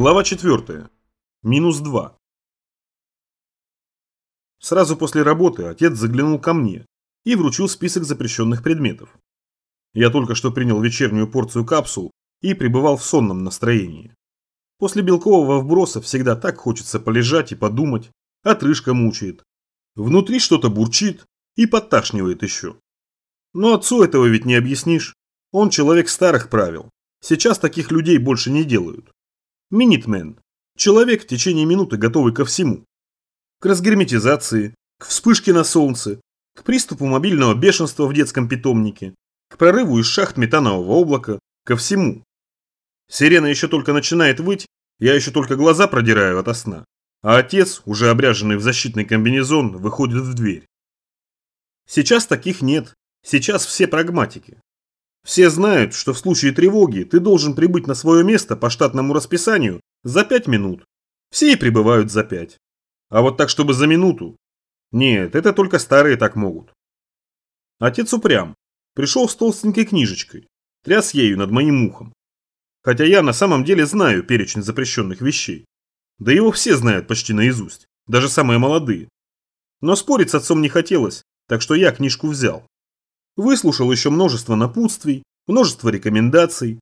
Глава 4. Минус 2. Сразу после работы отец заглянул ко мне и вручил список запрещенных предметов. Я только что принял вечернюю порцию капсул и пребывал в сонном настроении. После белкового вброса всегда так хочется полежать и подумать, отрыжка мучает. Внутри что-то бурчит и подташнивает еще. Но отцу этого ведь не объяснишь. Он человек старых правил. Сейчас таких людей больше не делают. Минитмен. Человек в течение минуты готовый ко всему. К разгерметизации, к вспышке на солнце, к приступу мобильного бешенства в детском питомнике, к прорыву из шахт метанового облака, ко всему. Сирена еще только начинает выть, я еще только глаза продираю ото сна, а отец, уже обряженный в защитный комбинезон, выходит в дверь. Сейчас таких нет, сейчас все прагматики. Все знают, что в случае тревоги ты должен прибыть на свое место по штатному расписанию за пять минут. Все и прибывают за пять. А вот так, чтобы за минуту? Нет, это только старые так могут. Отец упрям. Пришел с толстенькой книжечкой. Тряс ею над моим ухом. Хотя я на самом деле знаю перечень запрещенных вещей. Да его все знают почти наизусть. Даже самые молодые. Но спорить с отцом не хотелось, так что я книжку взял. Выслушал еще множество напутствий, множество рекомендаций.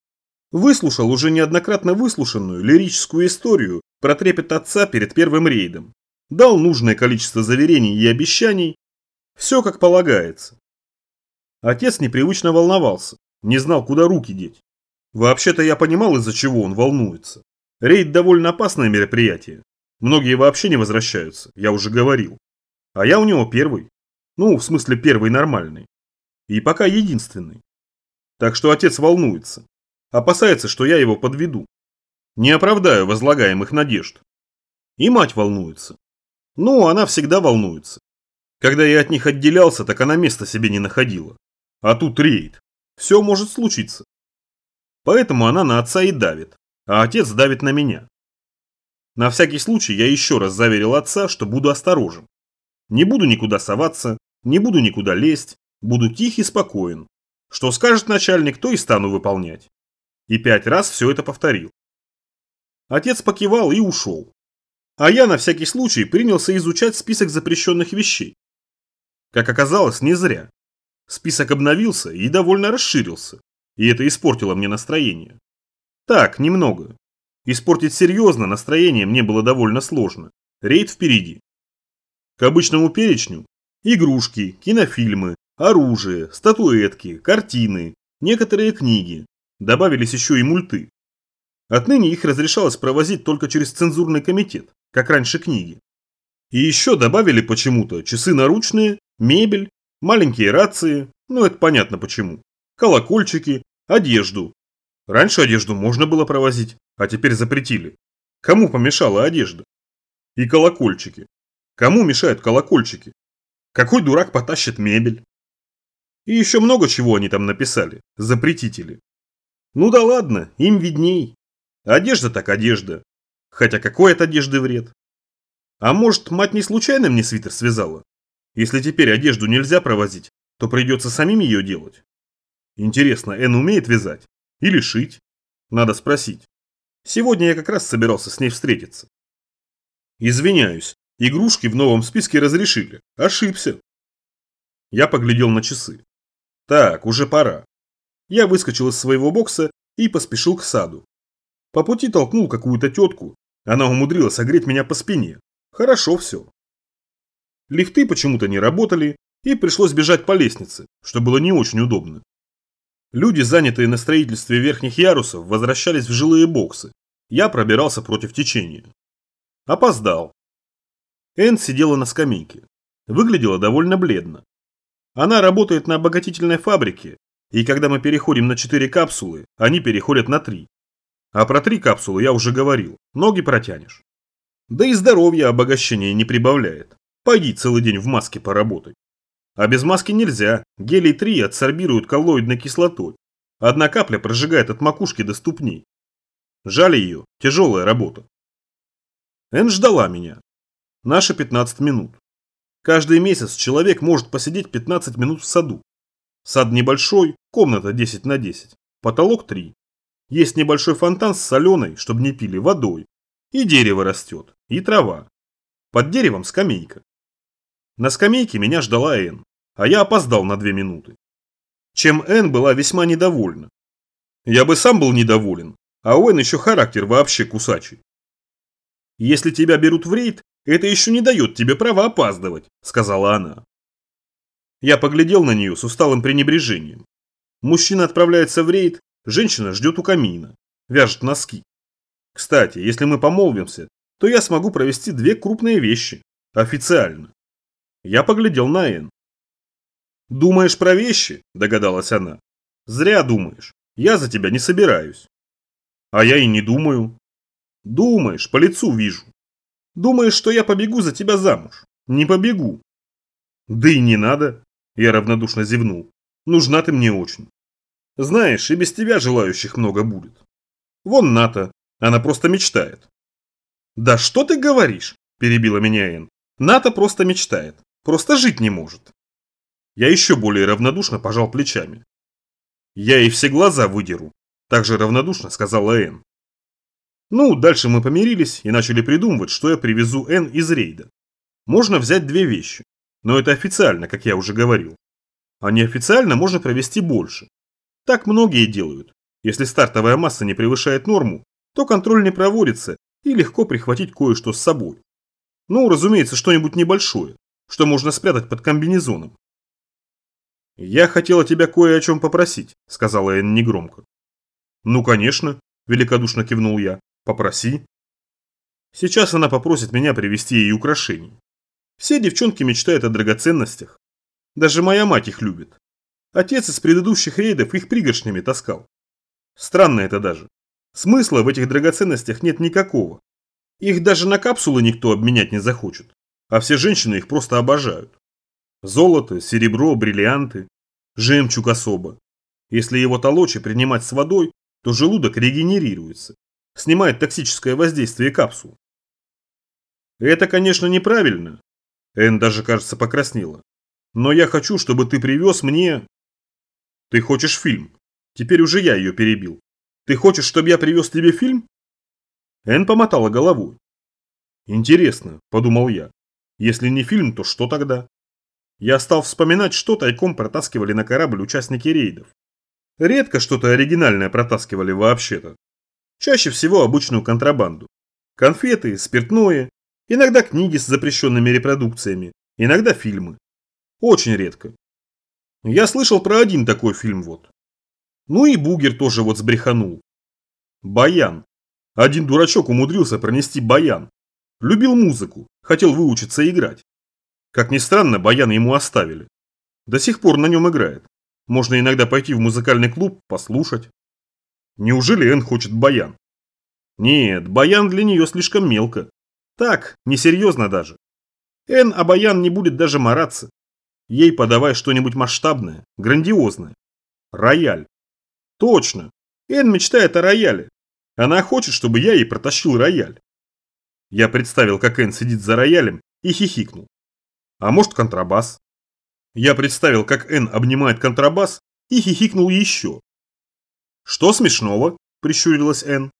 Выслушал уже неоднократно выслушанную лирическую историю про трепет отца перед первым рейдом. Дал нужное количество заверений и обещаний. Все как полагается. Отец непривычно волновался, не знал, куда руки деть. Вообще-то я понимал, из-за чего он волнуется. Рейд довольно опасное мероприятие. Многие вообще не возвращаются, я уже говорил. А я у него первый. Ну, в смысле первый нормальный. И пока единственный. Так что отец волнуется. Опасается, что я его подведу. Не оправдаю возлагаемых надежд. И мать волнуется. Ну, она всегда волнуется. Когда я от них отделялся, так она места себе не находила. А тут рейд. Все может случиться. Поэтому она на отца и давит, а отец давит на меня. На всякий случай я еще раз заверил отца, что буду осторожен. Не буду никуда соваться, не буду никуда лезть, Буду тих и спокоен. Что скажет начальник, то и стану выполнять. И пять раз все это повторил. Отец покивал и ушел. А я на всякий случай принялся изучать список запрещенных вещей. Как оказалось, не зря. Список обновился и довольно расширился. И это испортило мне настроение. Так, немного. Испортить серьезно настроение мне было довольно сложно. Рейд впереди. К обычному перечню игрушки, кинофильмы, оружие, статуэтки, картины, некоторые книги. Добавились еще и мульты. Отныне их разрешалось провозить только через цензурный комитет, как раньше книги. И еще добавили почему-то часы наручные, мебель, маленькие рации, ну это понятно почему, колокольчики, одежду. Раньше одежду можно было провозить, а теперь запретили. Кому помешала одежда? И колокольчики. Кому мешают колокольчики? Какой дурак потащит мебель? И еще много чего они там написали, запретители. Ну да ладно, им видней. Одежда так одежда. Хотя какой от одежды вред? А может, мать не случайно мне свитер связала? Если теперь одежду нельзя провозить, то придется самим ее делать. Интересно, Эн умеет вязать? Или шить? Надо спросить. Сегодня я как раз собирался с ней встретиться. Извиняюсь, игрушки в новом списке разрешили. Ошибся. Я поглядел на часы. Так, уже пора. Я выскочил из своего бокса и поспешил к саду. По пути толкнул какую-то тетку. Она умудрилась согреть меня по спине. Хорошо все. Лифты почему-то не работали, и пришлось бежать по лестнице, что было не очень удобно. Люди, занятые на строительстве верхних ярусов, возвращались в жилые боксы. Я пробирался против течения. Опоздал. Энн сидела на скамейке. Выглядела довольно бледно. Она работает на обогатительной фабрике, и когда мы переходим на 4 капсулы, они переходят на 3. А про 3 капсулы я уже говорил, ноги протянешь. Да и здоровье обогащение не прибавляет. Пойди целый день в маске поработай. А без маски нельзя, гелий-3 адсорбируют коллоидной кислотой. Одна капля прожигает от макушки до ступней. Жаль ее, тяжелая работа. Эн ждала меня. Наши 15 минут. Каждый месяц человек может посидеть 15 минут в саду. Сад небольшой, комната 10 на 10, потолок 3. Есть небольшой фонтан с соленой, чтобы не пили, водой. И дерево растет, и трава. Под деревом скамейка. На скамейке меня ждала Энн, а я опоздал на две минуты. Чем Энн была весьма недовольна. Я бы сам был недоволен, а у Энн еще характер вообще кусачий. Если тебя берут в рейд, это еще не дает тебе права опаздывать, сказала она. Я поглядел на нее с усталым пренебрежением. Мужчина отправляется в рейд, женщина ждет у камина, вяжет носки. Кстати, если мы помолвимся, то я смогу провести две крупные вещи. Официально. Я поглядел на Энн. «Думаешь про вещи?» – догадалась она. «Зря думаешь. Я за тебя не собираюсь». «А я и не думаю». «Думаешь, по лицу вижу. Думаешь, что я побегу за тебя замуж? Не побегу». «Да и не надо», – я равнодушно зевнул. «Нужна ты мне очень. Знаешь, и без тебя желающих много будет. Вон Ната, она просто мечтает». «Да что ты говоришь?» – перебила меня Энн. «Ната просто мечтает. Просто жить не может». Я еще более равнодушно пожал плечами. «Я ей все глаза выдеру», – также равнодушно сказала Энн. Ну, дальше мы помирились и начали придумывать, что я привезу Энн из рейда. Можно взять две вещи, но это официально, как я уже говорил. А неофициально можно провести больше. Так многие делают. Если стартовая масса не превышает норму, то контроль не проводится и легко прихватить кое-что с собой. Ну, разумеется, что-нибудь небольшое, что можно спрятать под комбинезоном. «Я хотела тебя кое о чем попросить», – сказала Энн негромко. «Ну, конечно», – великодушно кивнул я. «Попроси». Сейчас она попросит меня привезти ей украшений. Все девчонки мечтают о драгоценностях. Даже моя мать их любит. Отец из предыдущих рейдов их пригоршнями таскал. Странно это даже. Смысла в этих драгоценностях нет никакого. Их даже на капсулы никто обменять не захочет, а все женщины их просто обожают. Золото, серебро, бриллианты, жемчуг особо. Если его толочь и принимать с водой, то желудок регенерируется, снимает токсическое воздействие капсул. Это, конечно, неправильно. Эн даже, кажется, покраснела. Но я хочу, чтобы ты привез мне... Ты хочешь фильм. Теперь уже я ее перебил. Ты хочешь, чтобы я привез тебе фильм? Эн помотала головой. Интересно, подумал я. Если не фильм, то что тогда? Я стал вспоминать, что тайком протаскивали на корабль участники рейдов. Редко что-то оригинальное протаскивали вообще-то. Чаще всего обычную контрабанду. Конфеты, спиртное, иногда книги с запрещенными репродукциями, иногда фильмы. Очень редко. Я слышал про один такой фильм вот. Ну и Бугер тоже вот сбреханул. Баян. Один дурачок умудрился пронести баян. Любил музыку, хотел выучиться играть. Как ни странно, баян ему оставили. До сих пор на нем играет. Можно иногда пойти в музыкальный клуб, послушать. Неужели Эн хочет баян? Нет, баян для нее слишком мелко. Так, несерьезно даже. Эн о баян не будет даже мараться. Ей подавай что-нибудь масштабное, грандиозное. Рояль. Точно. Эн мечтает о рояле. Она хочет, чтобы я ей протащил рояль. Я представил, как Эн сидит за роялем и хихикнул. А может контрабас. Я представил, как Эн обнимает контрабас и хихикнул еще. Что смешного? Прищурилась Эн.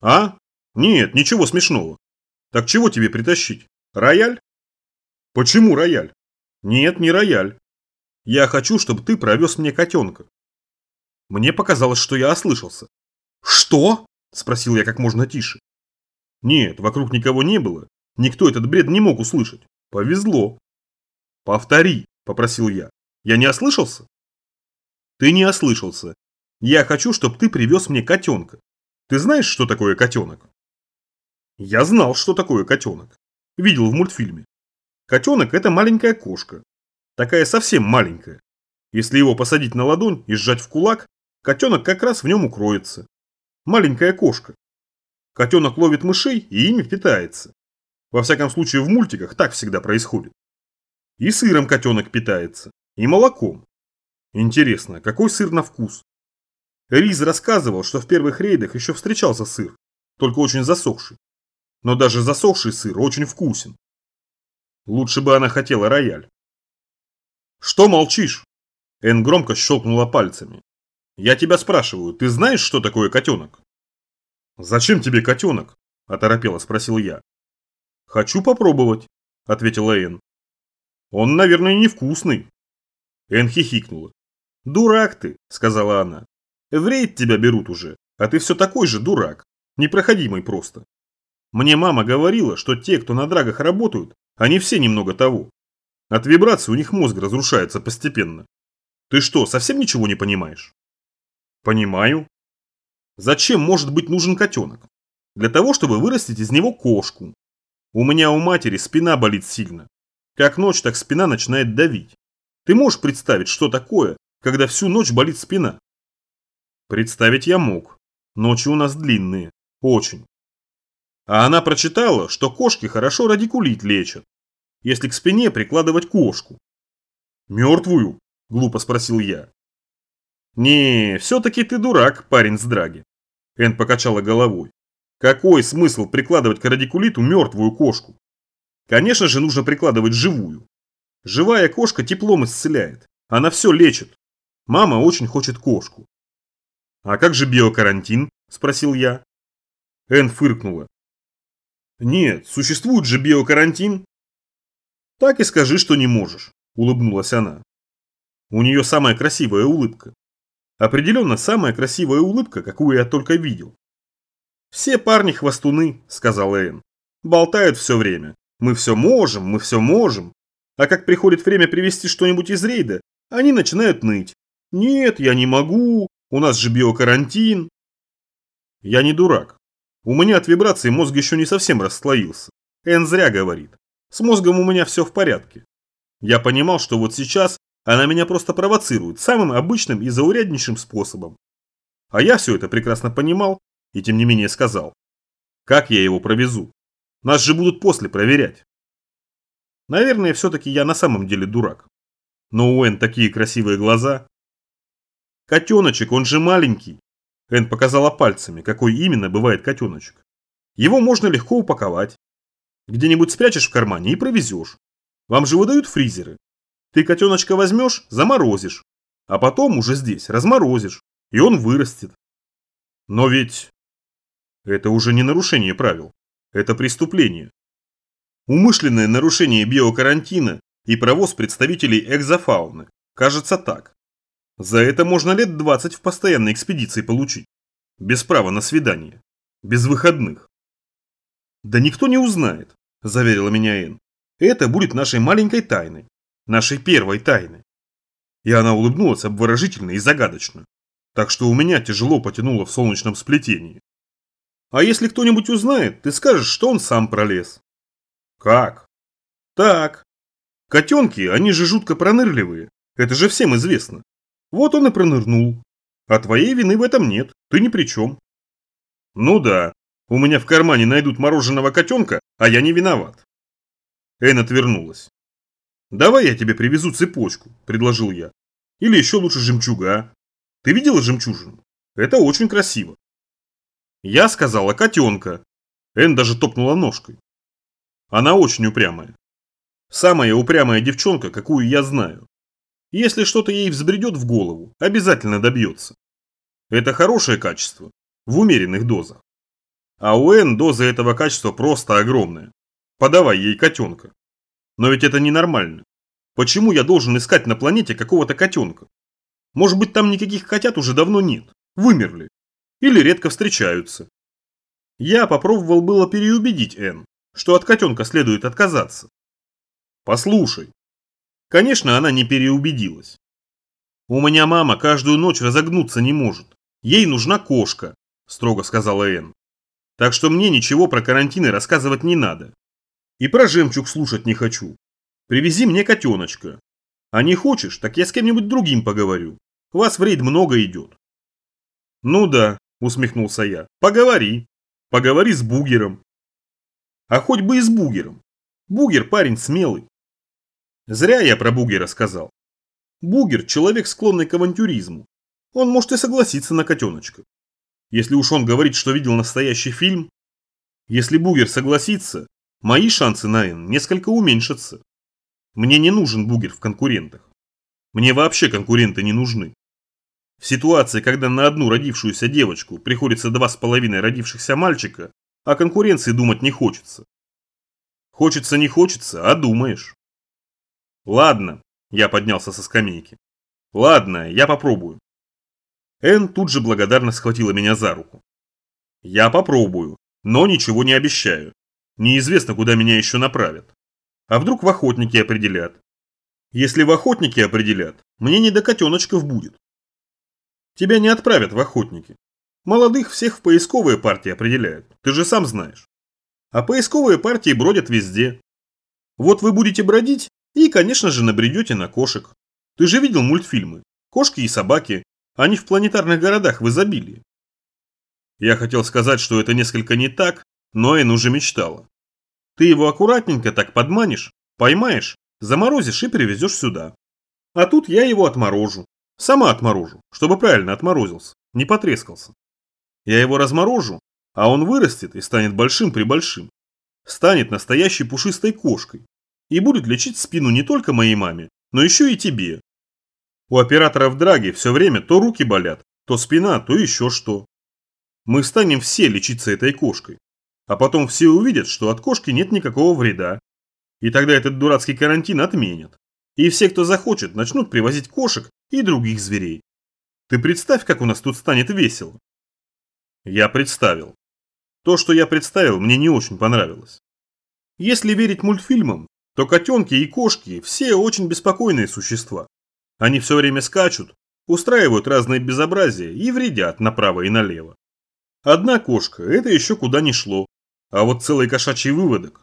А? Нет, ничего смешного. Так чего тебе притащить? Рояль? Почему рояль? Нет, не рояль. Я хочу, чтобы ты провез мне котенка. Мне показалось, что я ослышался. «Что?» – спросил я как можно тише. Нет, вокруг никого не было. Никто этот бред не мог услышать. Повезло. «Повтори», – попросил я. «Я не ослышался?» «Ты не ослышался. Я хочу, чтобы ты привез мне котенка. Ты знаешь, что такое котенок?» Я знал, что такое котенок. Видел в мультфильме. Котенок – это маленькая кошка. Такая совсем маленькая. Если его посадить на ладонь и сжать в кулак, Котенок как раз в нем укроется. Маленькая кошка. Котенок ловит мышей и ими питается. Во всяком случае в мультиках так всегда происходит. И сыром котенок питается, и молоком. Интересно, какой сыр на вкус? Риз рассказывал, что в первых рейдах еще встречался сыр, только очень засохший. Но даже засохший сыр очень вкусен. Лучше бы она хотела рояль. Что молчишь? Эн громко щелкнула пальцами. Я тебя спрашиваю, ты знаешь, что такое котенок? Зачем тебе котенок? Оторопело спросил я. Хочу попробовать, ответила Энн. Он, наверное, невкусный. Энн хихикнула. Дурак ты, сказала она. В рейд тебя берут уже, а ты все такой же дурак. Непроходимый просто. Мне мама говорила, что те, кто на драгах работают, они все немного того. От вибрации у них мозг разрушается постепенно. Ты что, совсем ничего не понимаешь? Понимаю. Зачем может быть нужен котенок? Для того, чтобы вырастить из него кошку. У меня у матери спина болит сильно. Как ночь, так спина начинает давить. Ты можешь представить, что такое, когда всю ночь болит спина? Представить я мог. Ночи у нас длинные. Очень. А она прочитала, что кошки хорошо радикулит лечат, если к спине прикладывать кошку. «Мертвую?» – глупо спросил я. «Не, все-таки ты дурак, парень с драги». Эн покачала головой. «Какой смысл прикладывать к радикулиту мертвую кошку? Конечно же нужно прикладывать живую. Живая кошка теплом исцеляет, она все лечит. Мама очень хочет кошку». «А как же биокарантин?» – спросил я. Эн фыркнула. Нет, существует же биокарантин. Так и скажи, что не можешь, улыбнулась она. У нее самая красивая улыбка. Определенно самая красивая улыбка, какую я только видел. Все парни хвостуны, сказала Энн. Болтают все время. Мы все можем, мы все можем. А как приходит время привезти что-нибудь из рейда, они начинают ныть. Нет, я не могу, у нас же биокарантин. Я не дурак. У меня от вибрации мозг еще не совсем расслоился. Эн зря говорит. С мозгом у меня все в порядке. Я понимал, что вот сейчас она меня просто провоцирует самым обычным и зауряднейшим способом. А я все это прекрасно понимал и тем не менее сказал. Как я его провезу? Нас же будут после проверять. Наверное, все-таки я на самом деле дурак. Но у Эн такие красивые глаза. Котеночек, он же маленький. Эн показала пальцами, какой именно бывает котеночек. Его можно легко упаковать. Где-нибудь спрячешь в кармане и провезешь. Вам же выдают фризеры. Ты котеночка возьмешь, заморозишь. А потом уже здесь разморозишь. И он вырастет. Но ведь... Это уже не нарушение правил. Это преступление. Умышленное нарушение биокарантина и провоз представителей экзофауны. Кажется так. За это можно лет 20 в постоянной экспедиции получить. Без права на свидание. Без выходных. Да никто не узнает, заверила меня Энн. Это будет нашей маленькой тайной. Нашей первой тайной. И она улыбнулась обворожительно и загадочно. Так что у меня тяжело потянуло в солнечном сплетении. А если кто-нибудь узнает, ты скажешь, что он сам пролез. Как? Так. Котенки, они же жутко пронырливые. Это же всем известно. Вот он и пронырнул. А твоей вины в этом нет, ты ни при чем. Ну да, у меня в кармане найдут мороженого котенка, а я не виноват. Эн отвернулась. Давай я тебе привезу цепочку, предложил я. Или еще лучше жемчуга. Ты видела жемчужину? Это очень красиво. Я сказала котенка. Эн даже топнула ножкой. Она очень упрямая. Самая упрямая девчонка, какую я знаю. Если что-то ей взбредет в голову, обязательно добьется. Это хорошее качество, в умеренных дозах. А у Н доза этого качества просто огромная. Подавай ей котенка. Но ведь это ненормально. Почему я должен искать на планете какого-то котенка? Может быть там никаких котят уже давно нет, вымерли. Или редко встречаются. Я попробовал было переубедить Н, что от котенка следует отказаться. Послушай, Конечно, она не переубедилась. «У меня мама каждую ночь разогнуться не может. Ей нужна кошка», – строго сказала Энн. «Так что мне ничего про карантины рассказывать не надо. И про жемчуг слушать не хочу. Привези мне котеночка. А не хочешь, так я с кем-нибудь другим поговорю. Вас в рейд много идет». «Ну да», – усмехнулся я, – «поговори. Поговори с Бугером». «А хоть бы и с Бугером. Бугер парень смелый. Зря я про Бугера сказал. Бугер – человек, склонный к авантюризму. Он может и согласиться на котеночка. Если уж он говорит, что видел настоящий фильм. Если Бугер согласится, мои шансы на Н несколько уменьшатся. Мне не нужен Бугер в конкурентах. Мне вообще конкуренты не нужны. В ситуации, когда на одну родившуюся девочку приходится два с половиной родившихся мальчика, о конкуренции думать не хочется. Хочется не хочется, а думаешь. Ладно, я поднялся со скамейки. Ладно, я попробую. Эн тут же благодарно схватила меня за руку. Я попробую, но ничего не обещаю. Неизвестно, куда меня еще направят. А вдруг в охотники определят? Если в охотники определят, мне не до котеночков будет. Тебя не отправят в охотники. Молодых всех в поисковые партии определяют, ты же сам знаешь. А поисковые партии бродят везде. Вот вы будете бродить и, конечно же, набредете на кошек. Ты же видел мультфильмы. Кошки и собаки. Они в планетарных городах в изобилии. Я хотел сказать, что это несколько не так, но Эн уже мечтала. Ты его аккуратненько так подманишь, поймаешь, заморозишь и привезешь сюда. А тут я его отморожу. Сама отморожу, чтобы правильно отморозился, не потрескался. Я его разморожу, а он вырастет и станет большим-пребольшим. Станет настоящей пушистой кошкой. И будет лечить спину не только моей маме, но еще и тебе. У операторов Драги все время то руки болят, то спина, то еще что. Мы станем все лечиться этой кошкой. А потом все увидят, что от кошки нет никакого вреда. И тогда этот дурацкий карантин отменят. И все, кто захочет, начнут привозить кошек и других зверей. Ты представь, как у нас тут станет весело. Я представил. То, что я представил, мне не очень понравилось. Если верить мультфильмам, то котенки и кошки все очень беспокойные существа. Они все время скачут, устраивают разные безобразия и вредят направо и налево. Одна кошка – это еще куда ни шло, а вот целый кошачий выводок.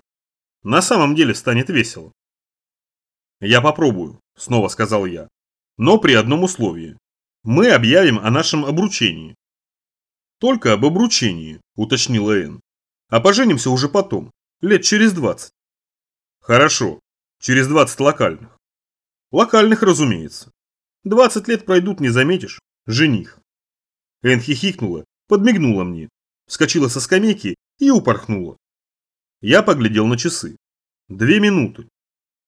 На самом деле станет весело. «Я попробую», – снова сказал я. «Но при одном условии. Мы объявим о нашем обручении». «Только об обручении», – уточнила Энн. «А поженимся уже потом, лет через двадцать». «Хорошо, через двадцать локальных». «Локальных, разумеется. Двадцать лет пройдут, не заметишь. Жених». Энн хихикнула, подмигнула мне, вскочила со скамейки и упорхнула. Я поглядел на часы. Две минуты.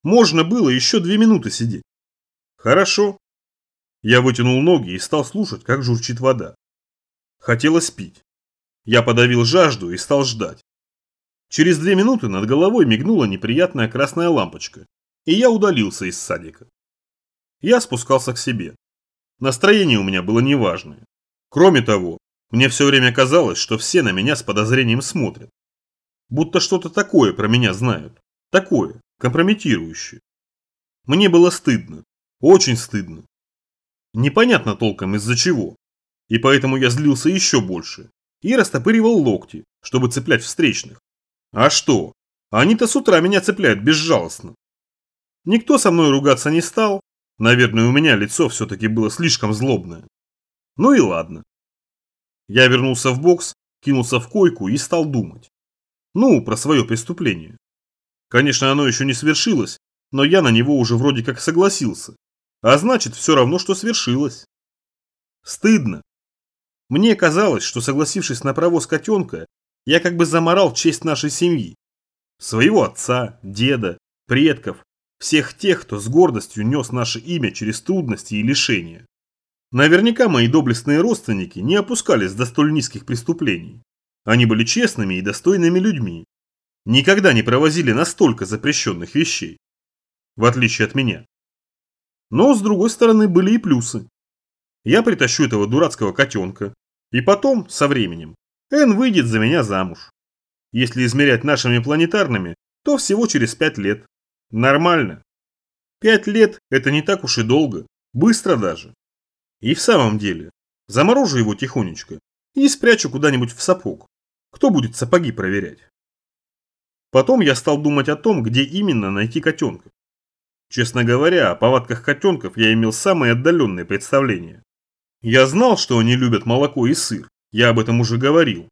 Можно было еще две минуты сидеть. Хорошо. Я вытянул ноги и стал слушать, как журчит вода. Хотелось пить. Я подавил жажду и стал ждать. Через две минуты над головой мигнула неприятная красная лампочка, и я удалился из садика. Я спускался к себе. Настроение у меня было неважное. Кроме того, мне все время казалось, что все на меня с подозрением смотрят. Будто что-то такое про меня знают. Такое, компрометирующее. Мне было стыдно, очень стыдно. Непонятно толком из-за чего. И поэтому я злился еще больше и растопыривал локти, чтобы цеплять встречных. А что? Они-то с утра меня цепляют безжалостно. Никто со мной ругаться не стал. Наверное, у меня лицо все-таки было слишком злобное. Ну и ладно. Я вернулся в бокс, кинулся в койку и стал думать. Ну, про свое преступление. Конечно, оно еще не свершилось, но я на него уже вроде как согласился. А значит, все равно, что свершилось. Стыдно. Мне казалось, что согласившись на провоз котенка, я как бы заморал честь нашей семьи. Своего отца, деда, предков, всех тех, кто с гордостью нес наше имя через трудности и лишения. Наверняка мои доблестные родственники не опускались до столь низких преступлений. Они были честными и достойными людьми, никогда не провозили настолько запрещенных вещей. В отличие от меня. Но, с другой стороны, были и плюсы. Я притащу этого дурацкого котенка. И потом, со временем, Эн выйдет за меня замуж. Если измерять нашими планетарными, то всего через пять лет. Нормально. Пять лет – это не так уж и долго. Быстро даже. И в самом деле, заморожу его тихонечко и спрячу куда-нибудь в сапог. Кто будет сапоги проверять? Потом я стал думать о том, где именно найти котенка. Честно говоря, о повадках котенков я имел самые отдаленные представления. Я знал, что они любят молоко и сыр, я об этом уже говорил.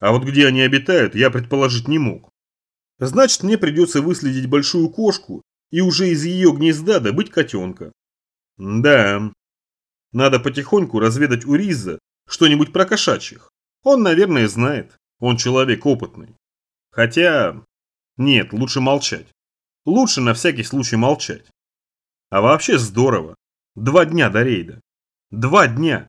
А вот где они обитают, я предположить не мог. Значит, мне придется выследить большую кошку и уже из ее гнезда добыть котенка. Да, надо потихоньку разведать у Риза что-нибудь про кошачьих. Он, наверное, знает, он человек опытный. Хотя... Нет, лучше молчать. Лучше на всякий случай молчать. А вообще здорово. Два дня до рейда. Два дня.